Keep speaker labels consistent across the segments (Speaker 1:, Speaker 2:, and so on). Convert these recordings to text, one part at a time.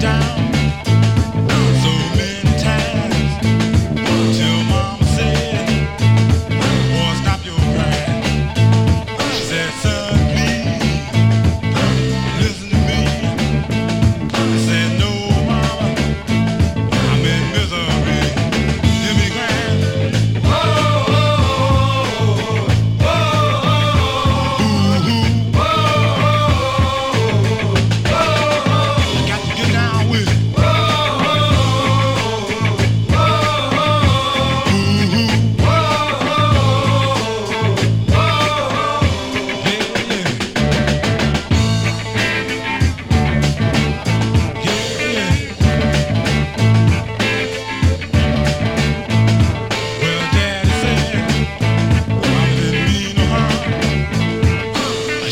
Speaker 1: down.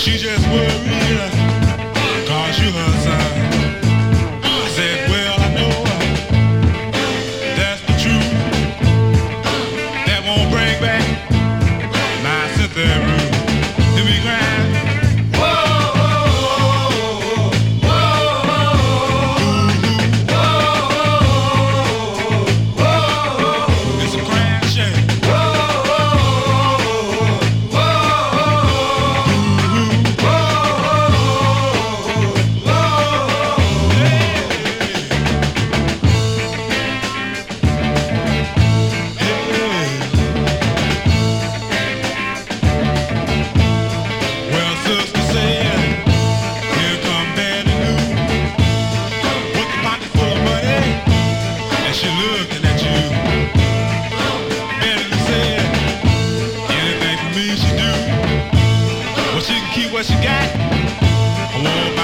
Speaker 1: She just would. What you got.